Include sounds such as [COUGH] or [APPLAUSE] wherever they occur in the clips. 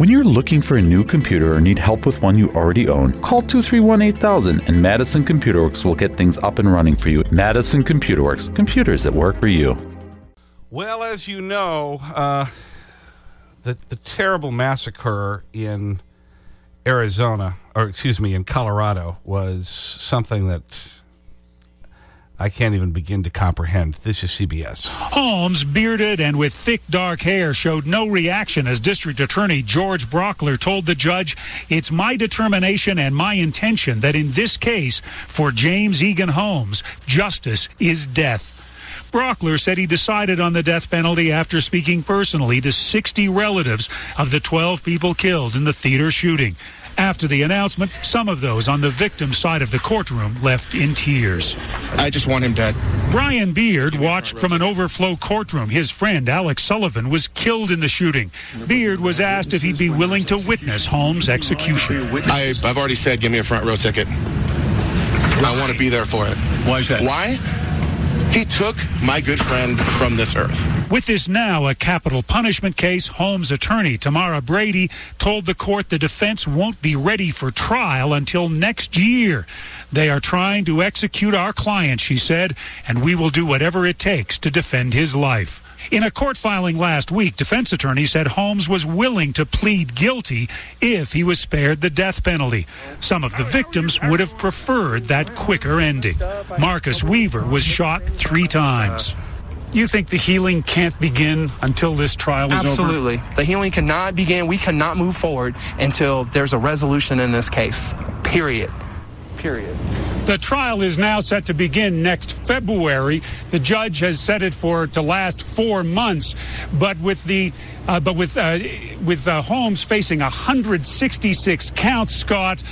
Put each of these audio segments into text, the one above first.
When you're looking for a new computer or need help with one you already own, call 231 8000 and Madison Computer Works will get things up and running for you. Madison Computer Works, computers that work for you. Well, as you know, uh, the, the terrible massacre in Arizona, or excuse me, in Colorado, was something that I can't even begin to comprehend. This is CBS. Holmes, bearded and with thick dark hair, showed no reaction as District Attorney George Brauchler told the judge, It's my determination and my intention that in this case, for James Eagan Holmes, justice is death. Brauchler said he decided on the death penalty after speaking personally to 60 relatives of the 12 people killed in the theater shooting. After the announcement, some of those on the victim's side of the courtroom left in tears. I just want him dead. Brian Beard watched from an overflow courtroom. His friend Alex Sullivan was killed in the shooting. Beard was asked if he'd be willing to witness Holmes' execution. I, I've already said, give me a front row ticket. I want to be there for it. Why is that? Why? He took my good friend from this earth. With this now a capital punishment case, Holmes' attorney Tamara Brady told the court the defense won't be ready for trial until next year. They are trying to execute our client, she said, and we will do whatever it takes to defend his life. In a court filing last week, defense attorney said Holmes was willing to plead guilty if he was spared the death penalty. Some of the victims would have preferred that quicker ending. Marcus Weaver was shot three times. You think the healing can't begin until this trial is over? Absolutely. The healing cannot begin. We cannot move forward until there's a resolution in this case. Period. Period. The trial is now set to begin next February. The judge has set it for to last four months, but with the uh, but with uh, with uh, Holmes facing 166 counts, Scott,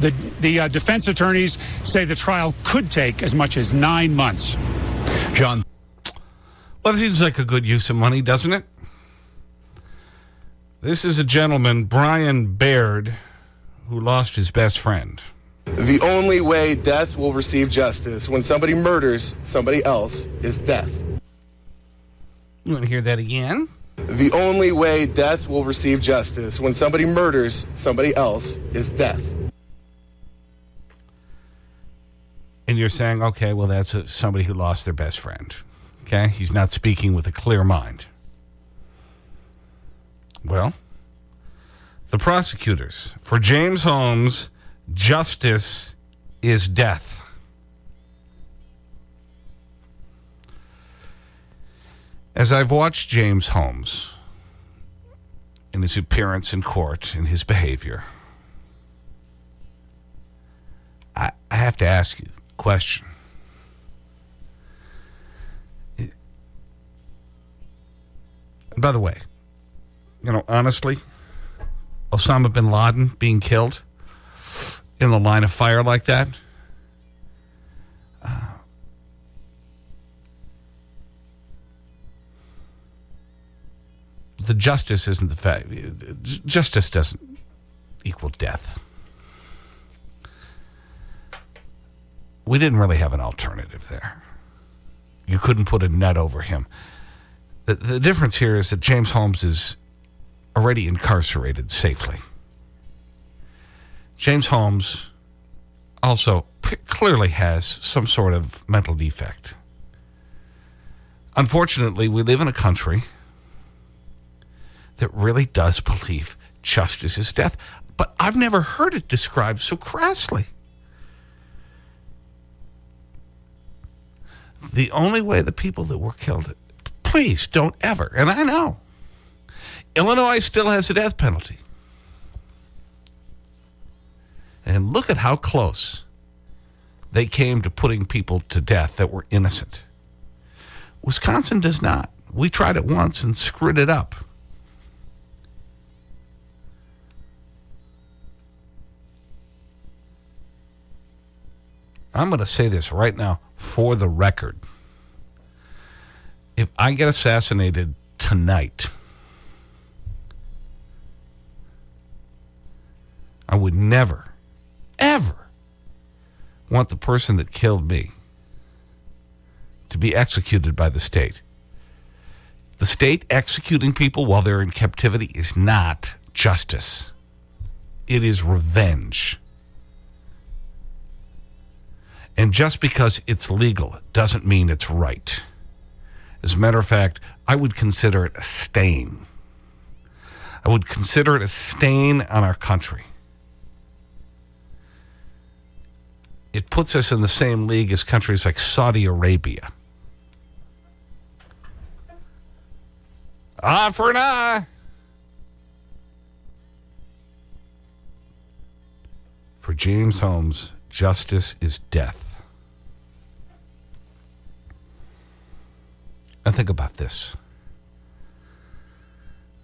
the the uh, defense attorneys say the trial could take as much as nine months. John. Well, it seems like a good use of money, doesn't it? This is a gentleman, Brian Baird, who lost his best friend. The only way death will receive justice when somebody murders somebody else is death. You want to hear that again? The only way death will receive justice when somebody murders somebody else is death. And you're saying, okay, well, that's a, somebody who lost their best friend. Okay? He's not speaking with a clear mind. Well, the prosecutors for James Holmes, justice is death. As I've watched James Holmes in his appearance in court, in his behavior, I, I have to ask you a question. By the way, you know, honestly, Osama bin Laden being killed in the line of fire like that, uh, the justice isn't the fact. Justice doesn't equal death. We didn't really have an alternative there. You couldn't put a net over him. The, the difference here is that James Holmes is already incarcerated safely. James Holmes also clearly has some sort of mental defect. Unfortunately, we live in a country that really does [LAUGHS] believe justice is death. But I've never heard it described so crassly. The only way the people that were killed, please don't ever, and I know, Illinois still has a death penalty. And look at how close they came to putting people to death that were innocent. Wisconsin does not. We tried it once and screwed it up. I'm going to say this right now for the record. If I get assassinated tonight, I would never, ever want the person that killed me to be executed by the state. The state executing people while they're in captivity is not justice. It is revenge. And just because it's legal doesn't mean it's right. As a matter of fact, I would consider it a stain. I would consider it a stain on our country. It puts us in the same league as countries like Saudi Arabia. Eye for an eye. For James Holmes, justice is death. Now think about this.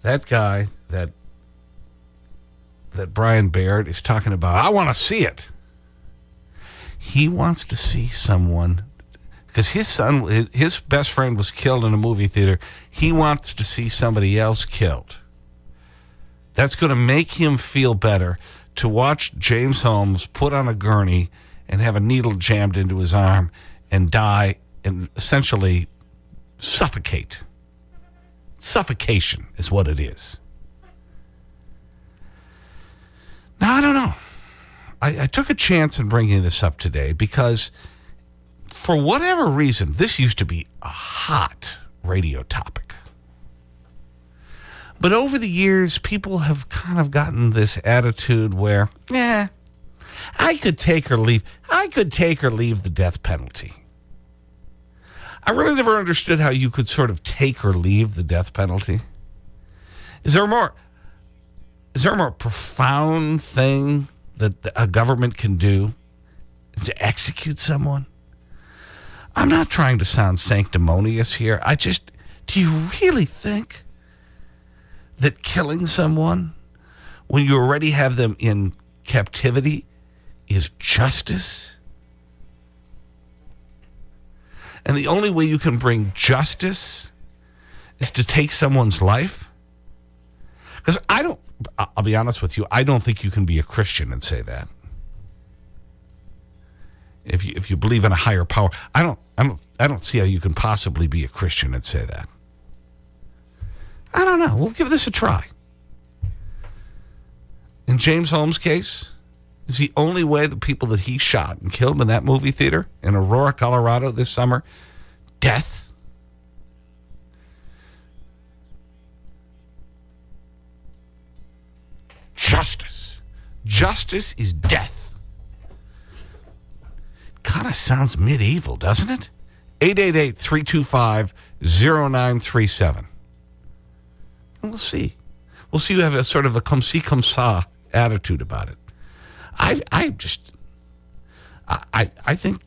That guy that that Brian Baird is talking about, I want to see it. He wants to see someone because his son, his, best friend was killed in a movie theater. He wants to see somebody else killed. That's going to make him feel better to watch James Holmes put on a gurney and have a needle jammed into his arm and die and essentially suffocate. Suffocation is what it is. Now, I don't know. I, I took a chance in bringing this up today because for whatever reason, this used to be a hot radio topic. But over the years, people have kind of gotten this attitude where, yeah, I could take or leave. I could take or leave the death penalty. I really never understood how you could sort of take or leave the death penalty. Is there more, is there a more profound thing that a government can do to execute someone? I'm not trying to sound sanctimonious here. I just, do you really think that killing someone when you already have them in captivity is justice? And the only way you can bring justice is to take someone's life? Because I don't, I'll be honest with you, I don't think you can be a Christian and say that if you, if you believe in a higher power. I don't, I, don't, I don't see how you can possibly be a Christian and say that. I don't know. We'll give this a try. In James Holmes' case, is the only way the people that he shot and killed in that movie theater in Aurora, Colorado this summer, death? Justice. Justice is death kind of sounds medieval, doesn't it? 888 325 0937. We'll see. We'll see you have a sort of a come see, come saw attitude about it. I, I just, I, I think,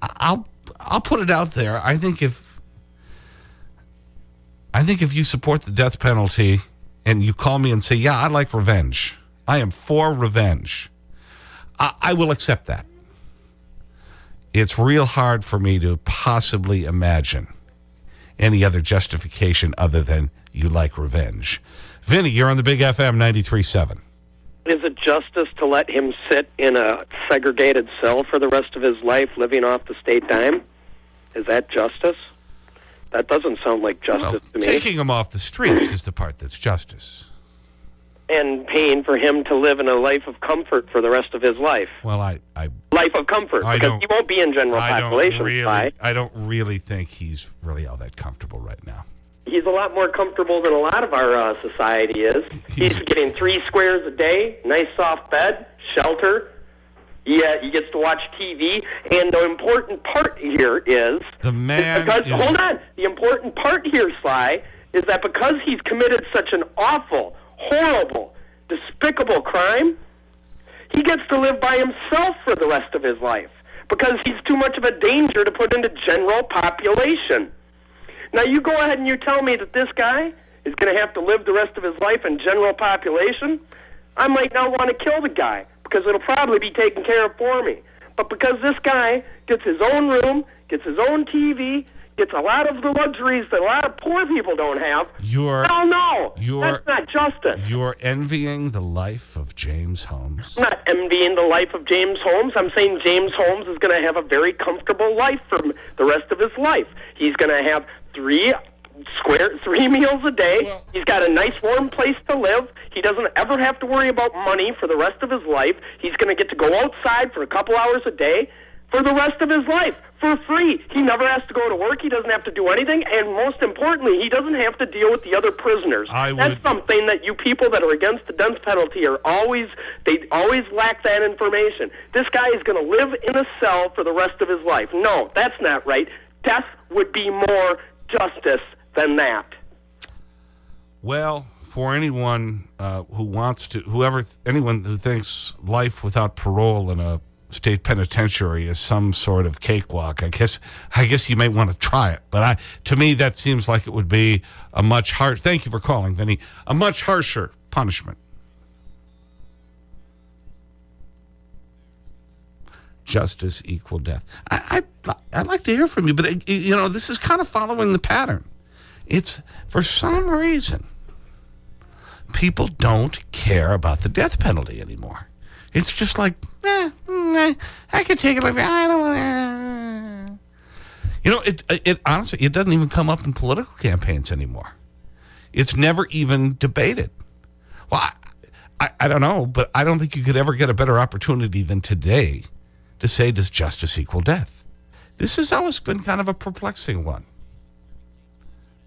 I'll, I'll put it out there. I think if, I think if you support the death penalty and you call me and say, yeah, I like revenge. I am for revenge. I, I will accept that it's real hard for me to possibly imagine any other justification other than you like revenge. Vinny, you're on the Big FM 93.7. Is it justice to let him sit in a segregated cell for the rest of his life living off the state dime? Is that justice? That doesn't sound like justice well, to me. Taking him off the streets is the part that's justice and paying for him to live in a life of comfort for the rest of his life. Well, I, I life of comfort I because he won't be in general I population. Don't really, I don't really think he's really all that comfortable right now. He's a lot more comfortable than a lot of our uh, society is. He's, he's getting three squares a day, nice soft bed, shelter. Yeah, he gets to watch TV, and the important part here is the man. Because is, hold on, the important part here, Sly, is that because he's committed such an awful, horrible, despicable crime, he gets to live by himself for the rest of his life because he's too much of a danger to put into general population. Now you go ahead and you tell me that this guy is going to have to live the rest of his life in general population. I might not want to kill the guy because it'll probably be taken care of for me. But because this guy gets his own room, gets his own TV, gets a lot of the luxuries that a lot of poor people don't have. You're, Hell no. You're, That's not justice. You're envying the life of James Holmes. I'm not envying the life of James Holmes. I'm saying James Holmes is going to have a very comfortable life for the rest of his life. He's going to have three square three [LAUGHS] meals a day. He's got a nice warm place to live. He doesn't ever have to worry about money for the rest of his life. He's going to get to go outside for a couple hours a day for the rest of his life for free. He never has to go to work. He doesn't have to do anything, and most importantly, he doesn't have to deal with the other prisoners. I That's would- something that you people that are against the death penalty are always they always lack that information. This guy is going to live in a cell for the rest of his life. No, that's not right. Death would be more justice than that. Well, for anyone uh, who wants to, whoever, anyone who thinks life without parole in a state penitentiary is some sort of cakewalk, I guess, I guess you may want to try it. But I, to me, that seems like it would be a much harsh, thank you for calling, Vinny, a much harsher punishment. Justice equal death. I, I, I'd like to hear from you, but, uh, you know, this is kind of following the pattern. It's, for some reason, people don't care about the death penalty anymore. It's just like, eh, mm, eh, I could take it like. I don't want to. You know, it, it honestly, it doesn't even come up in political campaigns anymore. It's never even debated. Well, I, I, I don't know, but I don't think you could ever get a better opportunity than today to say, does justice equal death? This has always been kind of a perplexing one.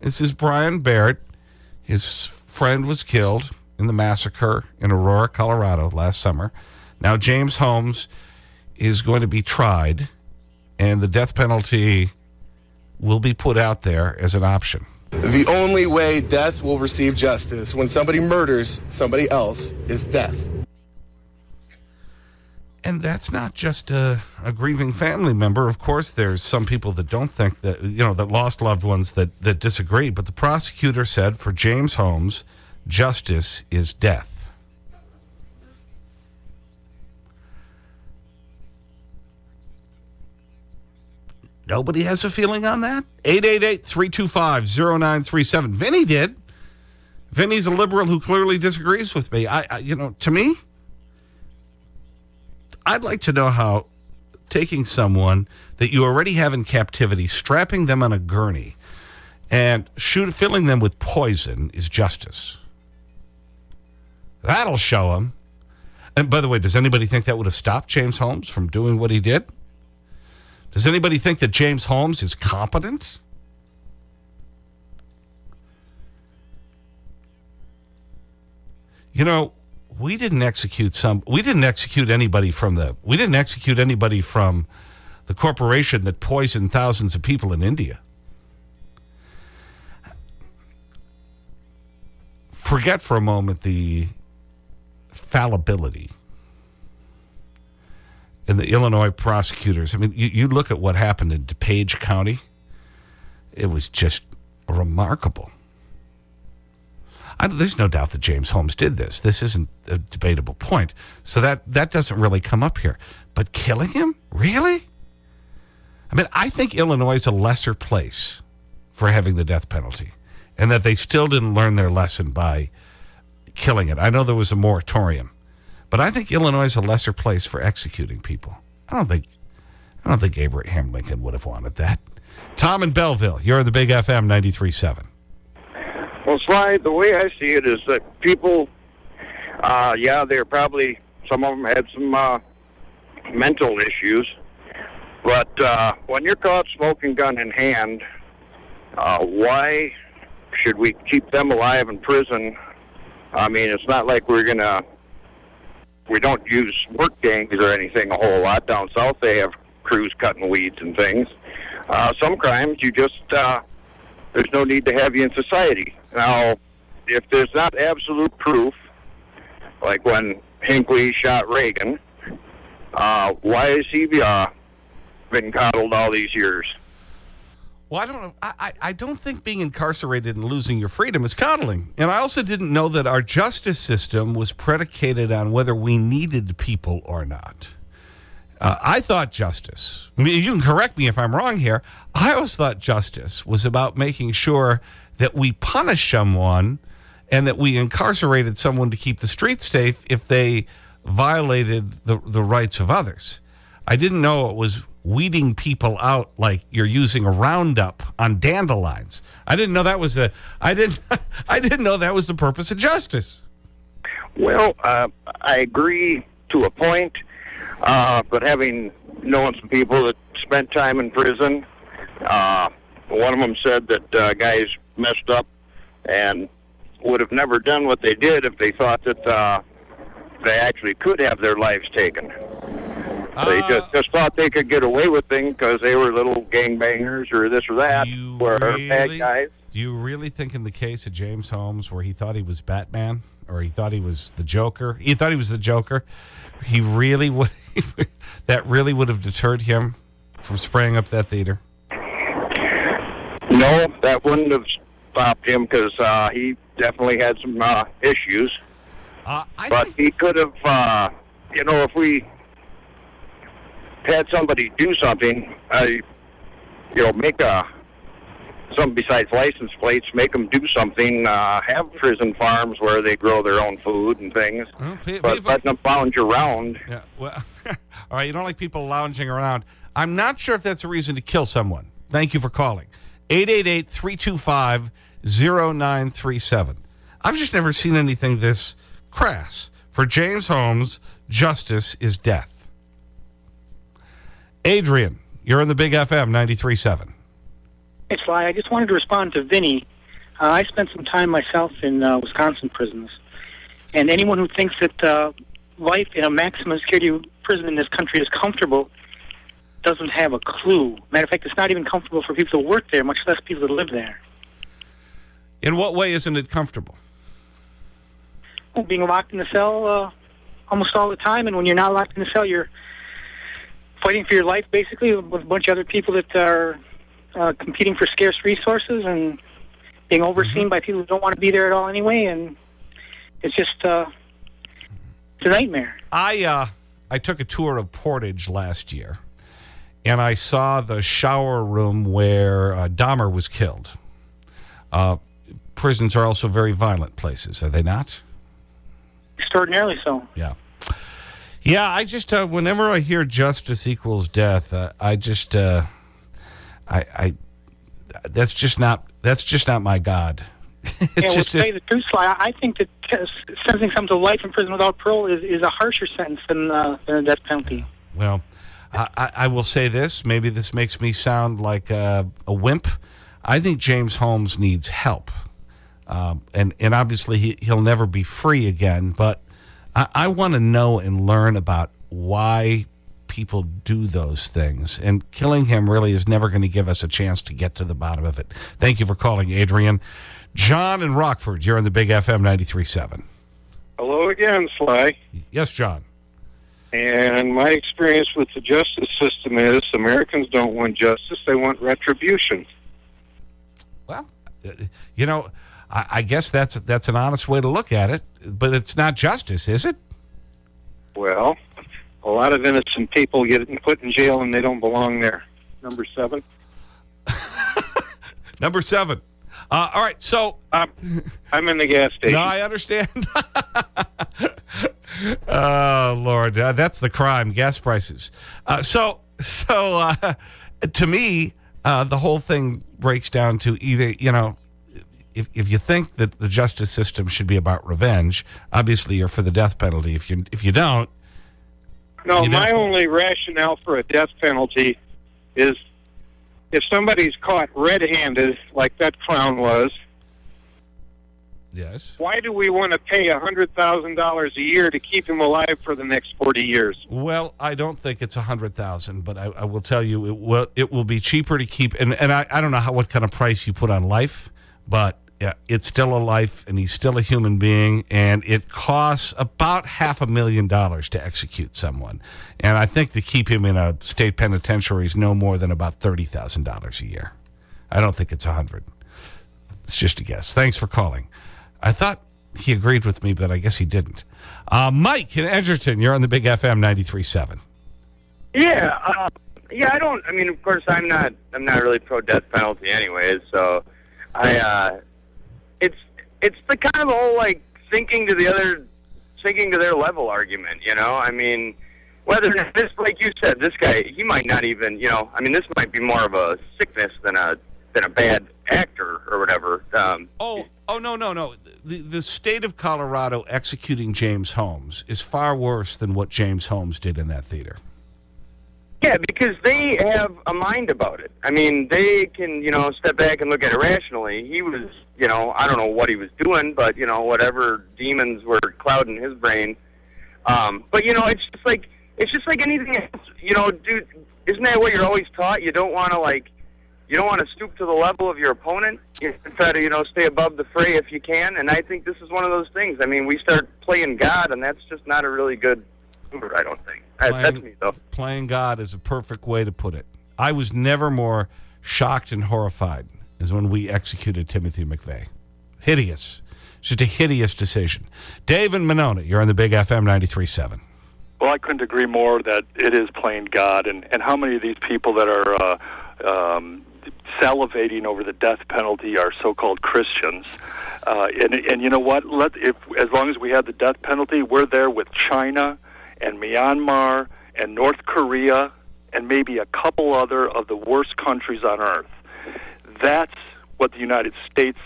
This is Brian Barrett. His friend was killed in the massacre in Aurora, Colorado last summer. Now, James Holmes is going to be tried, and the death penalty will be put out there as an option. The only way death will receive justice when somebody murders somebody else is death. And that's not just a, a grieving family member. Of course, there's some people that don't think that, you know, that lost loved ones that, that disagree. But the prosecutor said for James Holmes, justice is death. Nobody has a feeling on that? 888-325-0937. Vinny did. Vinny's a liberal who clearly disagrees with me. I, I you know, to me, I'd like to know how taking someone that you already have in captivity, strapping them on a gurney, and shoot, filling them with poison is justice. That'll show them. And by the way, does anybody think that would have stopped James Holmes from doing what he did? Does anybody think that James Holmes is competent? You know, we didn't execute some, we didn't execute anybody from the, we didn't execute anybody from the corporation that poisoned thousands of people in India. Forget for a moment the fallibility in the Illinois prosecutors. I mean, you, you look at what happened in DuPage County, it was just remarkable. I, there's no doubt that James Holmes did this. This isn't a debatable point. So that, that doesn't really come up here. But killing him? Really? I mean, I think Illinois is a lesser place for having the death penalty and that they still didn't learn their lesson by killing it. I know there was a moratorium, but I think Illinois is a lesser place for executing people. I don't think, I don't think Abraham Lincoln would have wanted that. Tom in Belleville, you're the Big FM 93.7. Well, Sly, the way I see it is that people, uh, yeah, they're probably, some of them had some uh, mental issues. But uh, when you're caught smoking gun in hand, uh, why should we keep them alive in prison? I mean, it's not like we're going to, we don't use work gangs or anything a whole lot. Down south, they have crews cutting weeds and things. Uh, some crimes, you just, uh, there's no need to have you in society. Now, if there's not absolute proof, like when Hinckley shot Reagan, uh, why has he uh, been coddled all these years? Well, I don't I, I don't think being incarcerated and losing your freedom is coddling. And I also didn't know that our justice system was predicated on whether we needed people or not. Uh, I thought justice, I mean, you can correct me if I'm wrong here. I always thought justice was about making sure that we punish someone and that we incarcerated someone to keep the streets safe if they violated the, the rights of others. I didn't know it was weeding people out like you're using a Roundup on dandelions. I didn't know that was the, I didn't, [LAUGHS] I didn't know that was the purpose of justice. Well, uh, I agree to a point, uh, but having known some people that spent time in prison, uh, one of them said that uh, guys messed up and would have never done what they did if they thought that uh, they actually could have their lives taken. they Uh, just, just thought they could get away with things because they were little gangbangers or this or that, were bad guys. Do you really think in the case of James Holmes where he thought he was Batman or he thought he was the Joker, he thought he was the Joker, he really would, [LAUGHS] that really would have deterred him from spraying up that theater? No, that wouldn't have stopped him because uh, he definitely had some uh, issues. Uh, I But think, he could have, uh, you know, if we had somebody do something, uh, you know, make a something besides license plates, make them do something. Uh, have prison farms where they grow their own food and things, Well, but letting them lounge around. yeah, well, [LAUGHS] all right, you don't like people lounging around. I'm not sure if that's a reason to kill someone. Thank you for calling. 888 325 0937. I've just never seen anything this crass. For James Holmes, justice is death. Adrian, you're in the Big FM 93.7. Hey, Sly, I just wanted to respond to Vinny. Uh, I spent some time myself in uh, Wisconsin prisons. And anyone who thinks that uh, life in a maximum security prison in this country is comfortable doesn't have a clue. Matter of fact, it's not even comfortable for people to work there, much less people to live there. In what way isn't it comfortable? Being locked in the cell uh, almost all the time, and when you're not locked in the cell, you're fighting for your life, basically, with a bunch of other people that are uh, competing for scarce resources and being overseen by people who don't want to be there at all anyway. And it's just uh, it's a nightmare. I, uh, I took a tour of Portage last year, and I saw the shower room where uh, Dahmer was killed. Uh, prisons are also very violent places, are they not? Extraordinarily so. Yeah. Yeah, I just, uh, whenever I hear justice equals death, uh, I just, uh, I, I, that's just not, that's just not my God. [LAUGHS] Yeah, well, to tell you the truth, Sly, I think that sentencing someone to life in prison without parole is, is a harsher sentence than, uh, than a death penalty. Well, I, I I will say this. Maybe this makes me sound like a, a wimp. I think James Holmes needs help. Um, and, and obviously, he, he'll never be free again. But I, I want to know and learn about why people do those things. And killing him really is never going to give us a chance to get to the bottom of it. Thank you for calling, Adrian. John in Rockford, you're on the Big FM 93.7. Hello again, Sly. Yes, John. And my experience with the justice system is Americans don't want justice, they want retribution. Well, uh, you know, I, I guess that's, that's an honest way to look at it, but it's not justice, is it? Well, a lot of innocent people get put in jail and they don't belong there. Number seven. [LAUGHS] Number seven. Uh, all right, so. I'm, I'm in the gas [LAUGHS] station. No, I understand. [LAUGHS] oh, Lord. Uh, that's the crime, gas prices. Uh, so, so uh, to me, uh, the whole thing breaks down to either, you know, if, if you think that the justice system should be about revenge, obviously you're for the death penalty. If you, if you don't, No, You my don't- only rationale for a death penalty is if somebody's caught red-handed, like that clown was, yes. why do we want to pay a $100,000 a year to keep him alive for the next 40 years? Well, I don't think it's a hundred thousand, but I, I will tell you it will it will be cheaper to keep. And, and I, I don't know how what kind of price you put on life, but yeah, it's still a life, and he's still a human being, and it costs about half a million dollars to execute someone. And I think to keep him in a state penitentiary is no more than about thirty thousand dollars a year. I don't think it's a hundred. It's just a guess. Thanks for calling. I thought he agreed with me, but I guess he didn't. Uh, Mike in Edgerton, you're on the Big FM 93.7. Yeah, uh, yeah. I don't. I mean, of course, I'm not. I'm not really pro death penalty, anyways. So, I. uh It's it's the kind of whole like sinking to the other, sinking to their level argument. You know, I mean, whether this, like you said, this guy, he might not even, you know, I mean, this might be more of a sickness than a than a bad actor or whatever. Um, oh, oh no, no, no. The the state of Colorado executing James Holmes is far worse than what James Holmes did in that theater. Yeah, because they have a mind about it. I mean, they can, you know, step back and look at it rationally. He was, you know, I don't know what he was doing, but, you know, whatever demons were clouding his brain. Um, but, you know, it's just like, it's just like anything else. You know, dude, isn't that what you're always taught? You don't want to, like, you don't want to stoop to the level of your opponent. You try to, you know, stay above the fray if you can. And I think this is one of those things. I mean, we start playing God, and that's just not a really good I don't think. Playing, That's me, though. Playing God is a perfect way to put it. I was never more shocked and horrified as when we executed Timothy McVeigh. Hideous. Just a hideous decision. Dave and Monona, you're on the Big FM 93.7. Well, I couldn't agree more that it is playing God. And, and how many of these people that are uh, um, salivating over the death penalty are so called Christians? Uh, and, and you know what? Let, if, as long as we have the death penalty, we're there with China and Myanmar and North Korea and maybe a couple other of the worst countries on earth. That's what the United States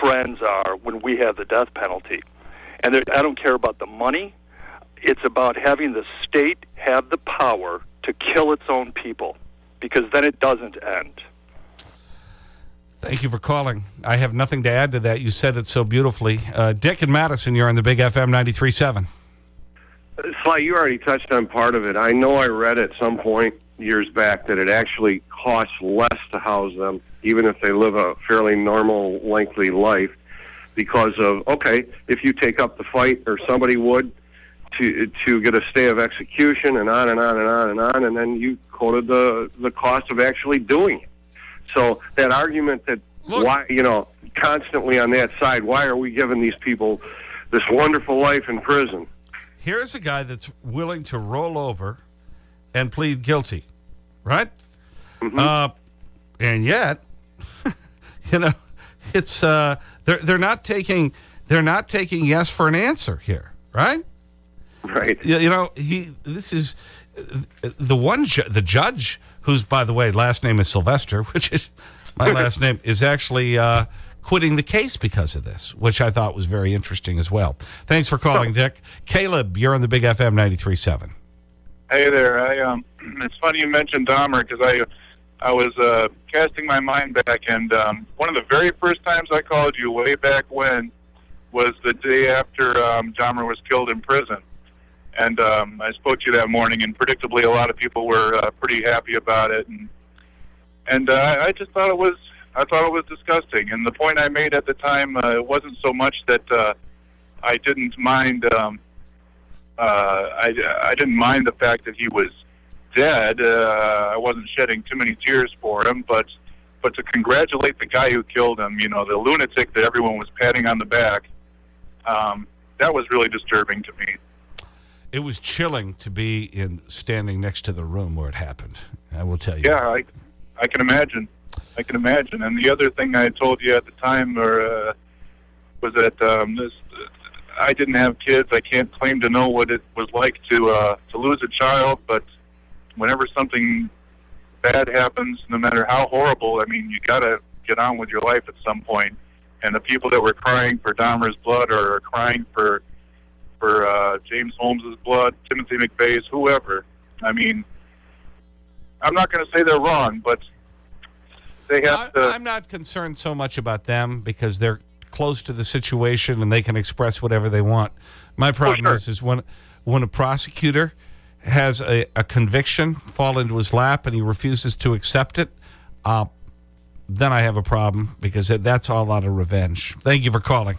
friends are when we have the death penalty. And I don't care about the money. It's about having the state have the power to kill its own people because then it doesn't end. Thank you for calling. I have nothing to add to that. You said it so beautifully. Uh, Dick and Madison, you're on the Big FM 93.7. Sly, you already touched on part of it. I know I read at some point years back that it actually costs less to house them, even if they live a fairly normal, lengthy life, because of okay, if you take up the fight or somebody would to to get a stay of execution and on and on and on and on, and then you quoted the the cost of actually doing it. So that argument that Look. why you know constantly on that side, why are we giving these people this wonderful life in prison? here's a guy that's willing to roll over and plead guilty, right? -hmm. uh, and yet, [LAUGHS] you know, it's uh, they're they're not taking they're not taking yes for an answer here, right? Right. You, you know, he this is the one ju the judge who's by the way last name is Sylvester, [LAUGHS] which is my last name is actually. Uh, quitting the case because of this, which I thought was very interesting as well. Thanks for calling, Dick. Caleb, you're on the Big FM 93.7. Hey there. I, um, [CLEARS THROAT] it's funny you mentioned Dahmer because I, I was uh, casting my mind back, and um, one of the very first times I called you way back when was the day after um, Dahmer was killed in prison. And um, I spoke to you that morning, and predictably, a lot of people were uh, pretty happy about it. And and uh, I just thought it was I thought it was disgusting. And the point I made at the time uh, it wasn't so much that uh, I didn't mind. Um, uh, I I didn't mind the fact that he was dead. Uh, I wasn't shedding too many tears for him, but but to congratulate the guy who killed him, you know, the lunatic that everyone was patting on the back, um, that was really disturbing to me. It was chilling to be in standing next to the room where it happened. I will tell you. Yeah, I, I can imagine. I can imagine. And the other thing I told you at the time or, uh, was that um, this, I didn't have kids. I can't claim to know what it was like to uh, to lose a child, but whenever something bad happens, no matter how horrible, I mean, you got to get on with your life at some point. And the people that were crying for Dahmer's blood or crying for for uh, James Holmes's blood, Timothy McVeigh's, whoever. I mean, I'm not going to say they're wrong, but they have I, to. I'm not concerned so much about them because they're close to the situation and they can express whatever they want. My oh, problem sure. is, is when, when a prosecutor has a, a conviction fall into his lap and he refuses to accept it, uh, then I have a problem because that's all out of revenge. Thank you for calling.